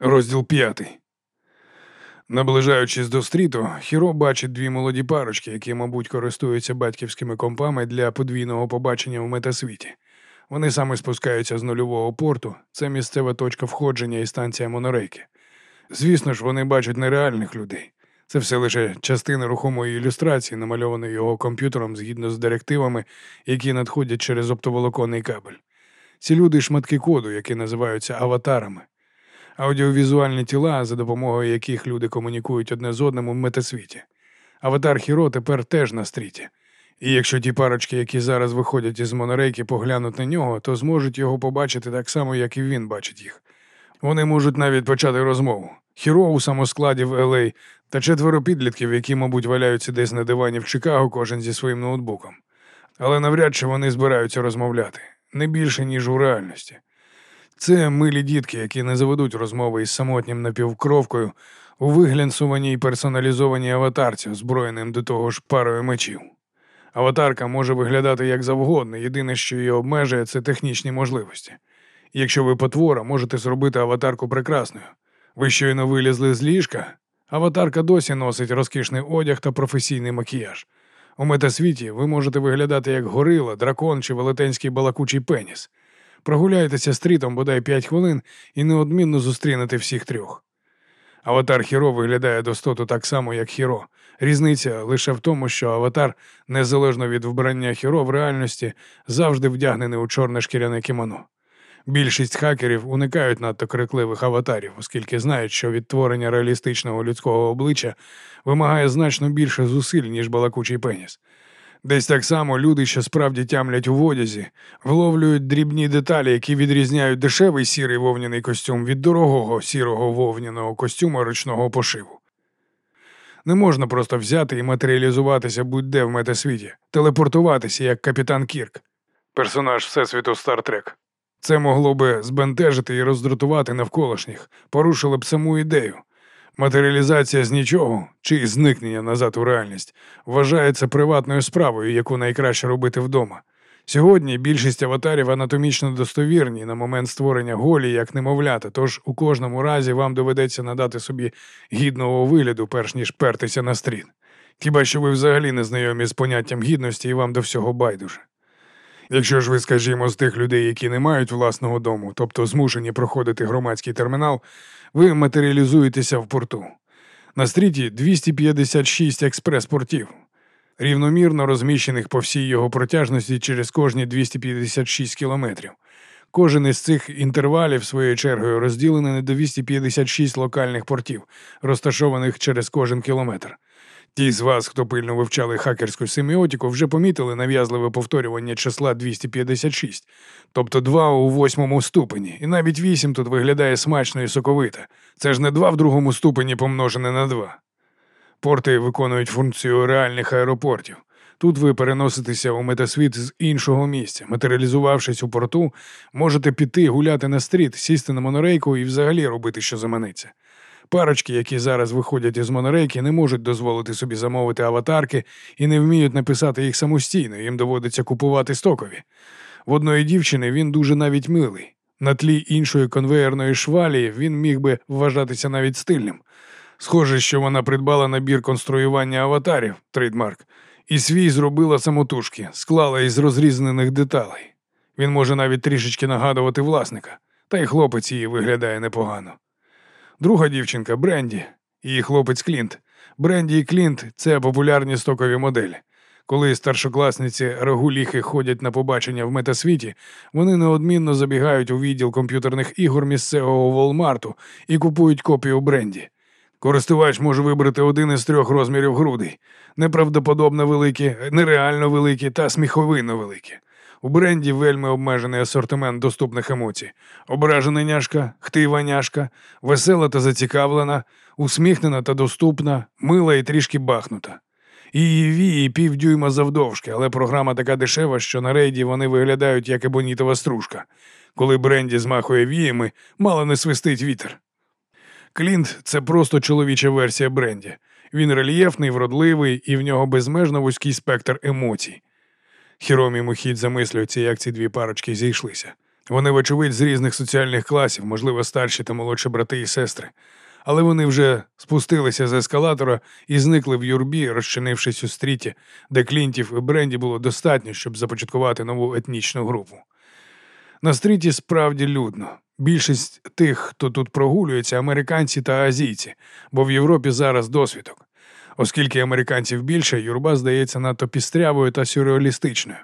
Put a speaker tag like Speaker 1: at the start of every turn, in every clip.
Speaker 1: Розділ п'ятий. Наближаючись до стріту, Хіро бачить дві молоді парочки, які, мабуть, користуються батьківськими компами для подвійного побачення в метасвіті. Вони саме спускаються з нульового порту, це місцева точка входження і станція монорейки. Звісно ж, вони бачать нереальних людей. Це все лише частина рухомої ілюстрації, намальованої його комп'ютером згідно з директивами, які надходять через оптоволоконний кабель. Ці люди шматки коду, які називаються аватарами аудіовізуальні тіла, за допомогою яких люди комунікують одне з одним у метасвіті. Аватар Хіро тепер теж на стріті. І якщо ті парочки, які зараз виходять із монорейки, поглянуть на нього, то зможуть його побачити так само, як і він бачить їх. Вони можуть навіть почати розмову. Хіро у самоскладі в Елей та четверо підлітків, які, мабуть, валяються десь на дивані в Чикаго, кожен зі своїм ноутбуком. Але навряд чи вони збираються розмовляти не більше, ніж у реальності. Це милі дітки, які не заведуть розмови із самотнім напівкровкою у виглянсуваній персоналізованій аватарці, озброєним до того ж парою мечів. Аватарка може виглядати як завгодно, єдине, що її обмежує, це технічні можливості. Якщо ви потвора, можете зробити аватарку прекрасною. Ви щойно вилізли з ліжка, аватарка досі носить розкішний одяг та професійний макіяж. У метасвіті ви можете виглядати як горила, дракон чи велетенський балакучий пеніс. Прогуляйтеся стрітом бодай п'ять хвилин і неодмінно зустрінете всіх трьох. Аватар Хіро виглядає достоту так само, як Хіро. Різниця лише в тому, що аватар, незалежно від вбрання Хіро в реальності, завжди вдягнений у чорне шкіряне кімоно. Більшість хакерів уникають надто крикливих аватарів, оскільки знають, що відтворення реалістичного людського обличчя вимагає значно більше зусиль, ніж балакучий пеніс. Десь так само люди, що справді тямлять у одязі, вловлюють дрібні деталі, які відрізняють дешевий сірий вовняний костюм від дорогого сірого вовняного костюма ручного пошиву. Не можна просто взяти і матеріалізуватися будь-де в метасвіті, телепортуватися як капітан Кірк, персонаж Всесвіту Стартрек. Це могло би збентежити і роздратувати навколишніх, порушило б саму ідею. Матеріалізація з нічого чи зникнення назад у реальність вважається приватною справою, яку найкраще робити вдома. Сьогодні більшість аватарів анатомічно достовірні на момент створення голі, як немовлята, тож у кожному разі вам доведеться надати собі гідного вигляду, перш ніж пертися на стріт. Хіба що ви взагалі не знайомі з поняттям гідності і вам до всього байдуже. Якщо ж ви, скажімо, з тих людей, які не мають власного дому, тобто змушені проходити громадський термінал, ви матеріалізуєтеся в порту. На стріті 256 експрес-портів, рівномірно розміщених по всій його протяжності через кожні 256 кілометрів. Кожен із цих інтервалів своєю чергою розділений на 256 локальних портів, розташованих через кожен кілометр. Ті з вас, хто пильно вивчали хакерську семіотику, вже помітили нав'язливе повторювання числа 256, тобто 2 у восьмому ступені, і навіть 8 тут виглядає смачно і соковито. Це ж не 2 в другому ступені помножене на 2. Порти виконують функцію реальних аеропортів. Тут ви переноситеся у метасвіт з іншого місця. Матеріалізувавшись у порту, можете піти гуляти на стріт, сісти на монорейку і взагалі робити, що заманеться. Парочки, які зараз виходять із монорейки, не можуть дозволити собі замовити аватарки і не вміють написати їх самостійно, їм доводиться купувати стокові. В одної дівчини він дуже навіть милий. На тлі іншої конвеєрної швалі він міг би вважатися навіть стильним. Схоже, що вона придбала набір конструювання аватарів, trademark, і свій зробила самотужки, склала із розрізнених деталей. Він може навіть трішечки нагадувати власника, та й хлопець її виглядає непогано. Друга дівчинка Бренді, її хлопець Клінт. Бренді і Клінт це популярні стокові моделі. Коли старшокласниці регуліхи ходять на побачення в метасвіті, вони неодмінно забігають у відділ комп'ютерних ігор місцевого Волмарту і купують копію Бренді. Користувач може вибрати один із трьох розмірів грудей: неправдоподобно великі, нереально великі та сміховинно великі. У бренді вельми обмежений асортимент доступних емоцій. Ображена няшка, хтива няшка, весела та зацікавлена, усміхнена та доступна, мила і трішки бахнута. Її вії півдюйма завдовжки, але програма така дешева, що на рейді вони виглядають як ебонітова стружка. Коли бренді змахує віями, мало не свистить вітер. Клінт це просто чоловіча версія бренді. Він рельєфний, вродливий і в нього безмежно вузький спектр емоцій. Хіромі Мухід замислюється, як ці дві парочки зійшлися. Вони, вочевидь, з різних соціальних класів, можливо, старші та молодші брати і сестри. Але вони вже спустилися з ескалатора і зникли в юрбі, розчинившись у стріті, де клінтів і бренді було достатньо, щоб започаткувати нову етнічну групу. На стріті справді людно. Більшість тих, хто тут прогулюється, американці та азійці, бо в Європі зараз досвідок. Оскільки американців більше, юрба здається надто пістрявою та сюрреалістичною.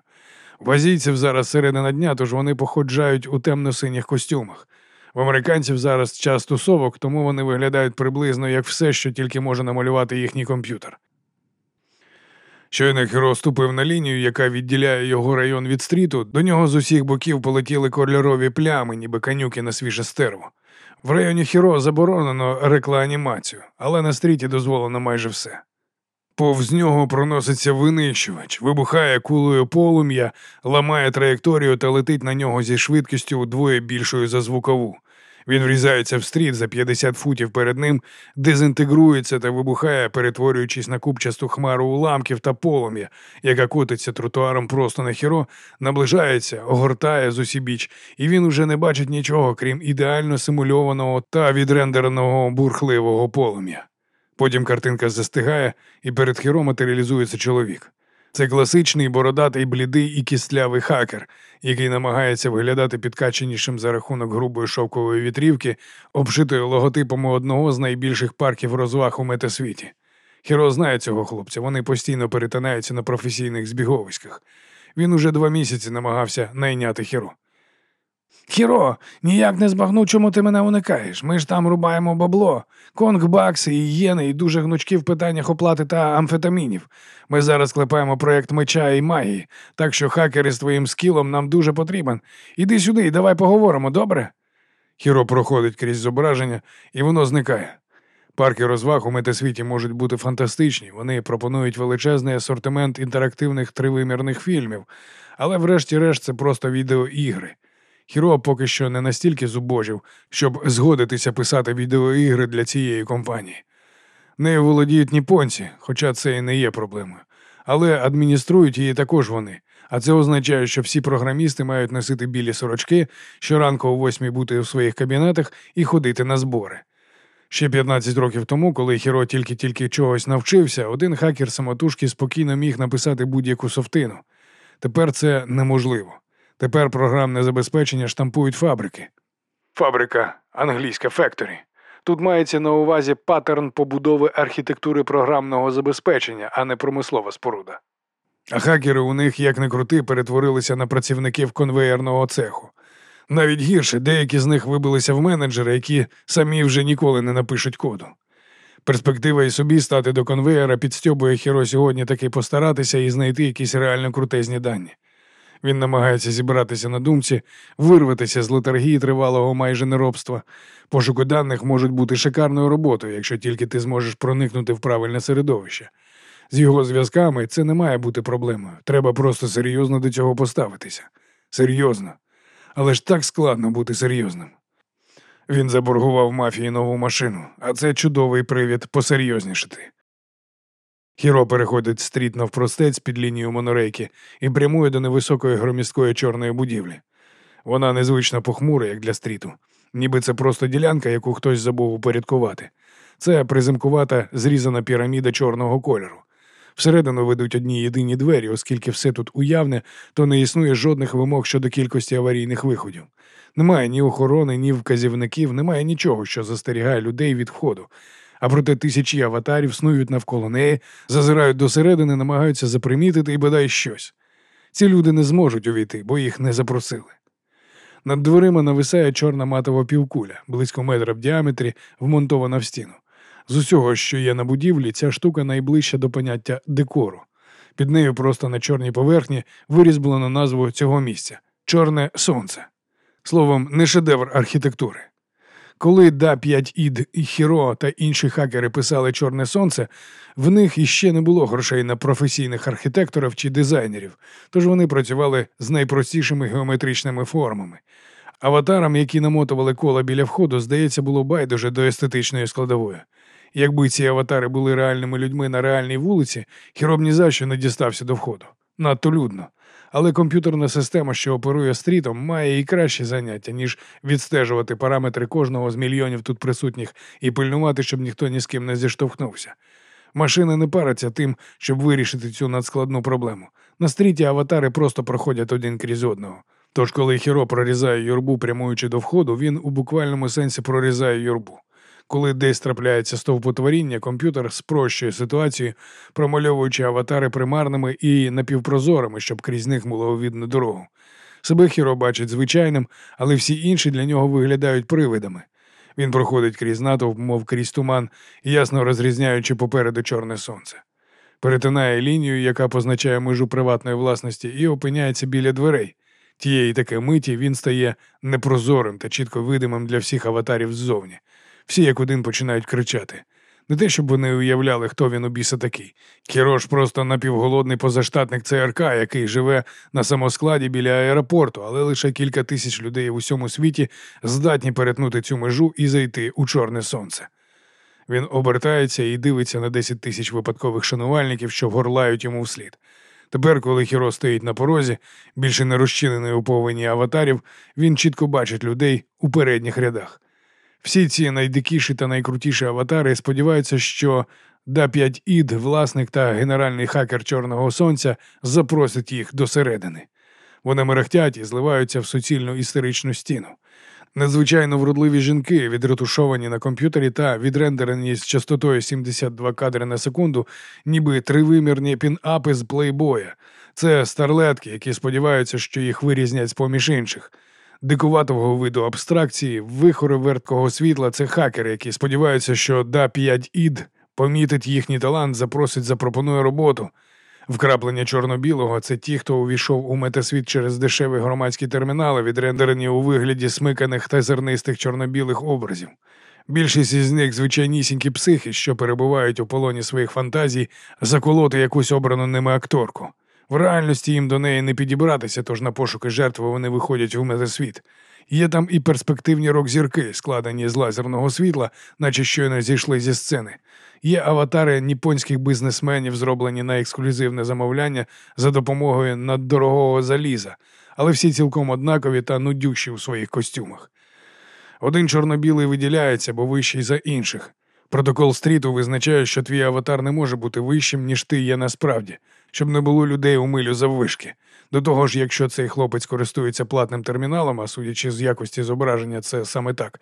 Speaker 1: В азійців зараз середина дня, тож вони походжають у темно-синіх костюмах. В американців зараз час тусовок, тому вони виглядають приблизно як все, що тільки може намалювати їхній комп'ютер. Щойно Хіро ступив на лінію, яка відділяє його район від стріту, до нього з усіх боків полетіли кольорові плями, ніби канюки на свіже стерво. В районі Хіро заборонено рекланімацію, але на стріті дозволено майже все. Повз нього проноситься винищувач, вибухає кулею полум'я, ламає траєкторію та летить на нього зі швидкістю удвоє більшою за звукову. Він врізається в стріт за 50 футів перед ним, дезінтегрується та вибухає, перетворюючись на купчасту хмару уламків та полум'я, яка котиться тротуаром просто на хіро, наближається, огортає з усібіч, і він уже не бачить нічого, крім ідеально симульованого та відрендереного бурхливого полум'я. Потім картинка застигає, і перед хіро матеріалізується чоловік. Це класичний бородатий, блідий і кістлявий хакер, який намагається виглядати підкаченішим за рахунок грубої шовкової вітрівки, обшитої логотипами одного з найбільших парків розваг у метасвіті. Хіро знає цього хлопця, вони постійно перетинаються на професійних збіговиськах. Він уже два місяці намагався найняти хіро. Хіро, ніяк не збагну, чому ти мене уникаєш. Ми ж там рубаємо бабло, конг бакси і єни, і дуже гнучки в питаннях оплати та амфетамінів. Ми зараз клепаємо проєкт меча і магії, так що хакери з твоїм скілом нам дуже потрібен. Іди сюди і давай поговоримо, добре? Хіро проходить крізь зображення, і воно зникає. Парки розваг у метасвіті можуть бути фантастичні. Вони пропонують величезний асортимент інтерактивних тривимірних фільмів, але врешті-решт це просто відеоігри. Хіро поки що не настільки зубожив, щоб згодитися писати відеоігри для цієї компанії. Нею володіють ніпонці, хоча це і не є проблемою. Але адмініструють її також вони. А це означає, що всі програмісти мають носити білі сорочки, щоранку о восьмій бути у своїх кабінетах і ходити на збори. Ще 15 років тому, коли Хіро тільки-тільки чогось навчився, один хакер самотужки спокійно міг написати будь-яку софтину. Тепер це неможливо. Тепер програмне забезпечення штампують фабрики. Фабрика англійська Factory. Тут мається на увазі паттерн побудови архітектури програмного забезпечення, а не промислова споруда. А хакери у них, як не крути, перетворилися на працівників конвеєрного цеху. Навіть гірше, деякі з них вибилися в менеджери, які самі вже ніколи не напишуть коду. Перспектива і собі стати до конвеєра підстьобує хіро сьогодні таки постаратися і знайти якісь реально крутезні дані. Він намагається зібратися на думці, вирватися з летаргії тривалого майже неробства. Пошуки даних можуть бути шикарною роботою, якщо тільки ти зможеш проникнути в правильне середовище. З його зв'язками це не має бути проблемою. Треба просто серйозно до цього поставитися. Серйозно. Але ж так складно бути серйозним. Він заборгував мафії нову машину, а це чудовий привід посерйознішити. Хіро переходить стріт навпростець під лінію монорейки і прямує до невисокої громісткої чорної будівлі. Вона незвично похмура, як для стріту, ніби це просто ділянка, яку хтось забув упорядкувати. Це приземкувата зрізана піраміда чорного кольору. Всередину ведуть одні єдині двері, оскільки все тут уявне, то не існує жодних вимог щодо кількості аварійних виходів. Немає ні охорони, ні вказівників, немає нічого, що застерігає людей від входу а проте тисячі аватарів снують навколо неї, зазирають досередини, намагаються запримітити і бодай щось. Ці люди не зможуть увійти, бо їх не запросили. Над дверима нависає чорна матова півкуля, близько метра в діаметрі, вмонтована в стіну. З усього, що є на будівлі, ця штука найближча до поняття декору. Під нею просто на чорній поверхні вирізблено назву цього місця Чорне Сонце. Словом, не шедевр архітектури. Коли да 5 ід і Хіро та інші хакери писали Чорне Сонце, в них іще не було грошей на професійних архітекторів чи дизайнерів, тож вони працювали з найпростішими геометричними формами. Аватарам, які намотували кола біля входу, здається, було байдуже до естетичної складової. Якби ці аватари були реальними людьми на реальній вулиці, Хіро б ні за що не дістався до входу. Надто людно. Але комп'ютерна система, що оперує стрітом, має і кращі заняття, ніж відстежувати параметри кожного з мільйонів тут присутніх і пильнувати, щоб ніхто ні з ким не зіштовхнувся. Машини не параться тим, щоб вирішити цю надскладну проблему. На стріті аватари просто проходять один крізь одного. Тож, коли хіро прорізає юрбу, прямуючи до входу, він у буквальному сенсі прорізає юрбу. Коли десь трапляється стовпотворіння, комп'ютер спрощує ситуацію, промальовуючи аватари примарними і напівпрозорими, щоб крізь них було видно дорогу. Себе хіро бачить звичайним, але всі інші для нього виглядають привидами. Він проходить крізь натовп, мов крізь туман, ясно розрізняючи попереду чорне сонце. Перетинає лінію, яка позначає межу приватної власності, і опиняється біля дверей. Тієї таки миті він стає непрозорим та чітко видимим для всіх аватарів ззовні. Всі як один починають кричати. Не те, щоб вони уявляли, хто він у біса такий. Кірош просто напівголодний позаштатник ЦРК, який живе на самоскладі біля аеропорту, але лише кілька тисяч людей в усьому світі здатні перетнути цю межу і зайти у чорне сонце. Він обертається і дивиться на 10 тисяч випадкових шанувальників, що горлають йому вслід. Тепер, коли Хіро стоїть на порозі, більше не розчинений у повені аватарів, він чітко бачить людей у передніх рядах. Всі ці найдикіші та найкрутіші аватари сподіваються, що да 5 ід, власник та генеральний хакер Чорного Сонця запросять їх до середини. Вони мерехтять і зливаються в суцільну істеричну стіну. Надзвичайно вродливі жінки, відретушовані на комп'ютері та відрендерені з частотою 72 кадри на секунду, ніби тривимірні пін-апи з плейбоя. Це старлетки, які сподіваються, що їх вирізнять з поміж інших. Дикуватого виду абстракції, вихори верткого світла це хакери, які сподіваються, що да 5 ід помітить їхній талант, запросить, запропонує роботу. Вкраплення чорно-білого це ті, хто увійшов у метасвіт через дешеві громадські термінали, відрендерені у вигляді смиканих та зернистих чорно-білих образів. Більшість із них звичайнісінькі психи, що перебувають у полоні своїх фантазій, заколоти якусь обрану ними акторку. В реальності їм до неї не підібратися, тож на пошуки жертви вони виходять у метасвіт. Є там і перспективні рок-зірки, складені з лазерного світла, наче щойно зійшли зі сцени. Є аватари ніпонських бізнесменів, зроблені на ексклюзивне замовляння за допомогою наддорогого заліза, але всі цілком однакові та нудющі у своїх костюмах. Один чорно-білий виділяється, бо вищий за інших. Протокол стріту визначає, що твій аватар не може бути вищим, ніж ти є насправді, щоб не було людей у милю заввишки. До того ж, якщо цей хлопець користується платним терміналом, а судячи з якості зображення, це саме так,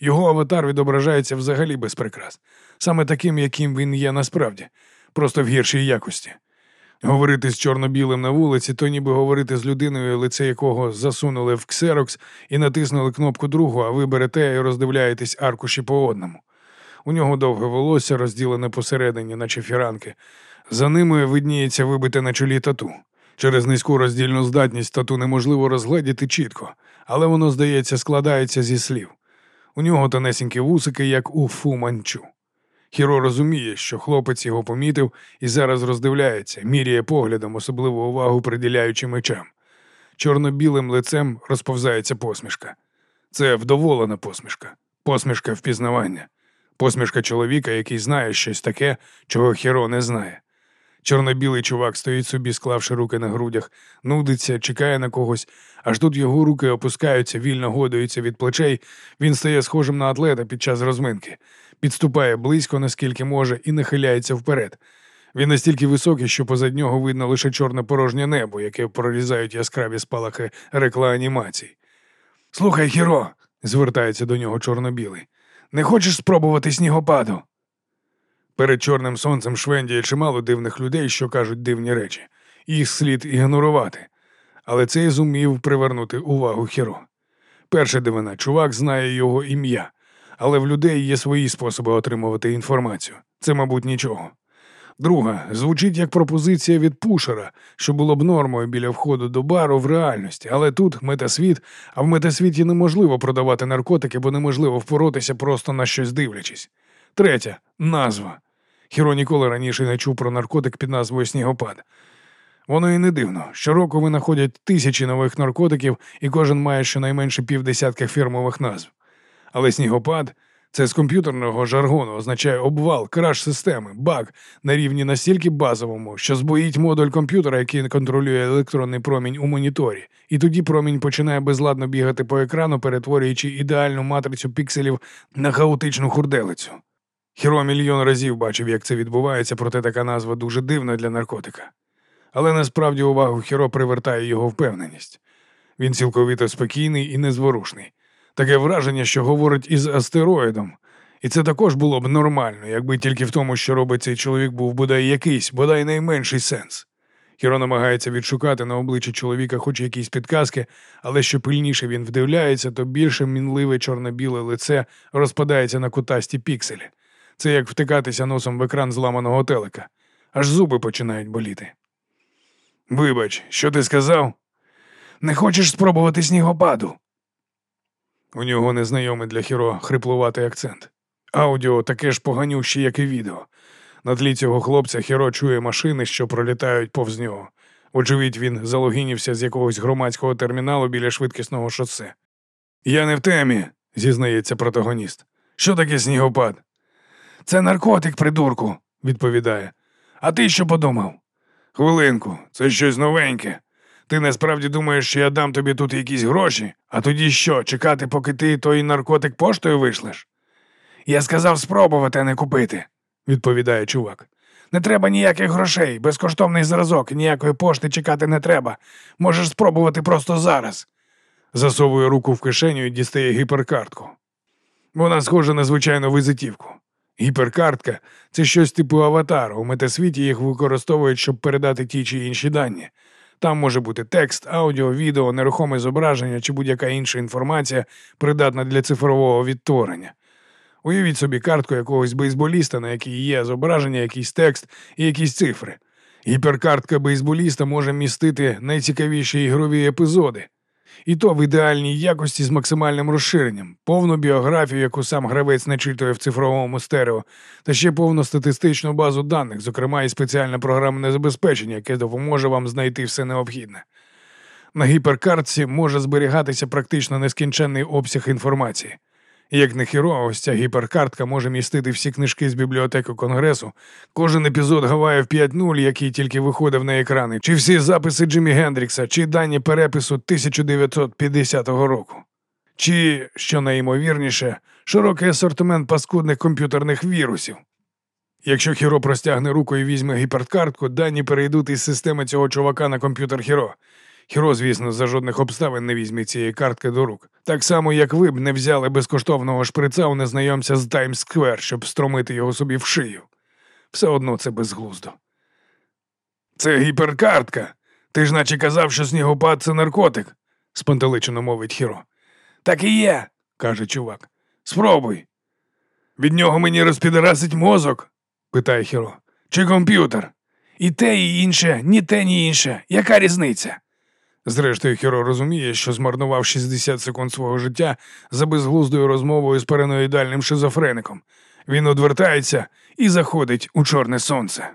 Speaker 1: його аватар відображається взагалі без прикрас, саме таким, яким він є насправді, просто в гіршій якості. Говорити з чорно-білим на вулиці, то ніби говорити з людиною, лице якого засунули в ксерокс і натиснули кнопку другу, а ви берете і роздивляєтесь аркуші по одному. У нього довге волосся, розділене посередині, наче фіранки. За ними видніється вибите на чолі тату. Через низьку роздільну здатність тату неможливо розгледіти чітко, але воно, здається, складається зі слів. У нього тонесенькі вусики, як у Фу Манчу. Хіро розуміє, що хлопець його помітив і зараз роздивляється, міряє поглядом, особливу увагу приділяючи мечам. Чорно-білим лицем розповзається посмішка. Це вдоволена посмішка, посмішка впізнавання, посмішка чоловіка, який знає щось таке, чого Хіро не знає. Чорно-білий чувак стоїть собі, склавши руки на грудях, нудиться, чекає на когось, аж тут його руки опускаються, вільно годуються від плечей. Він стає схожим на атлета під час розминки, підступає близько, наскільки може, і нахиляється вперед. Він настільки високий, що позад нього видно лише чорне порожнє небо, яке прорізають яскраві спалахи рекла-анімацій. Слухай, Хіро, звертається до нього чорно-білий, не хочеш спробувати снігопаду? Перед чорним сонцем швендіє чимало дивних людей, що кажуть дивні речі. Їх слід ігнорувати. Але цей зумів привернути увагу Хіро. Перша дивина, чувак знає його ім'я, але в людей є свої способи отримувати інформацію. Це, мабуть, нічого. Друга звучить як пропозиція від пушера, що було б нормою біля входу до бару в реальності, але тут метасвіт, а в метасвіті неможливо продавати наркотики, бо неможливо впоротися просто на щось дивлячись. Третя назва. Хіро ніколи раніше не чув про наркотик під назвою Снігопад. Воно і не дивно. Щороку винаходять тисячі нових наркотиків, і кожен має щонайменше півдесятка фірмових назв. Але снігопад Це з комп'ютерного жаргону означає обвал, краш системи, баг на рівні настільки базовому, що збоїть модуль комп'ютера, який контролює електронний промінь у моніторі, і тоді промінь починає безладно бігати по екрану, перетворюючи ідеальну матрицю пікселів на хаотичну хурделицю. Хіро мільйон разів бачив, як це відбувається, проте така назва дуже дивна для наркотика. Але насправді увагу Хіро привертає його впевненість. Він цілковито спокійний і незворушний. Таке враження, що говорить із астероїдом. І це також було б нормально, якби тільки в тому, що робить цей чоловік, був бодай якийсь, бодай найменший сенс. Хіро намагається відшукати на обличчі чоловіка хоч якісь підказки, але що пильніше він вдивляється, то більше мінливе чорно-біле лице розпадається на кутасті пікселі. Це як втикатися носом в екран зламаного телека. Аж зуби починають боліти. Вибач, що ти сказав? Не хочеш спробувати снігопаду? У нього незнайомий для хіро хриплуватий акцент. Аудіо таке ж поганюще, як і відео. На тлі цього хлопця хіро чує машини, що пролітають повз нього. Очевидь, він залогінівся з якогось громадського терміналу біля швидкісного шосе. Я не в темі, зізнається протагоніст. Що таке снігопад? Це наркотик, придурку, відповідає. А ти що подумав? Хвилинку, це щось новеньке. Ти насправді думаєш, що я дам тобі тут якісь гроші, а тоді що, чекати, поки ти той наркотик поштою вийшлеш? Я сказав спробувати, а не купити, відповідає чувак. Не треба ніяких грошей, безкоштовний зразок, ніякої пошти чекати не треба. Можеш спробувати просто зараз. Засовує руку в кишеню і дістає гіперкартку. Вона схожа на звичайну визитівку. Гіперкартка це щось типу аватару. У метасвіті їх використовують, щоб передати ті чи інші дані. Там може бути текст, аудіо, відео, нерухоме зображення чи будь-яка інша інформація, придатна для цифрового відтворення. Уявіть собі картку якогось бейсболіста, на якій є зображення, якийсь текст і якісь цифри. Гіперкартка бейсболіста може містити найцікавіші ігрові епізоди, і то в ідеальній якості з максимальним розширенням, повну біографію, яку сам гравець начитує в цифровому стерео, та ще повну статистичну базу даних, зокрема і спеціальне програмне забезпечення, яке допоможе вам знайти все необхідне. На гіперкартці може зберігатися практично нескінченний обсяг інформації. Як не Хіро, ось ця гіперкартка може містити всі книжки з бібліотеки Конгресу, кожен епізод Гаваїв 5.0, який тільки виходив на екрани, чи всі записи Джиммі Гендрікса, чи дані перепису 1950 року, чи, що найімовірніше, широкий асортимент паскудних комп'ютерних вірусів. Якщо Хіро простягне руку і візьме гіперкартку, дані перейдуть із системи цього чувака на комп'ютер Хіро. Хіро, звісно, за жодних обставин не візьме цієї картки до рук. Так само, як ви б не взяли безкоштовного шприца у незнайомця з Таймс Сквер, щоб стромити його собі в шию. Все одно це безглуздо. Це гіперкартка. Ти ж наче казав, що снігопад це наркотик, спантеличено мовить Хіро. Так і є, каже чувак. Спробуй. Від нього мені розпідерасить мозок? питає Хіро. Чи комп'ютер? І те, і інше, ні те, ні інше. Яка різниця? Зрештою, Хіро розуміє, що змарнував 60 секунд свого життя за безглуздою розмовою з параноїдальним шизофреником. Він одвертається і заходить у чорне сонце.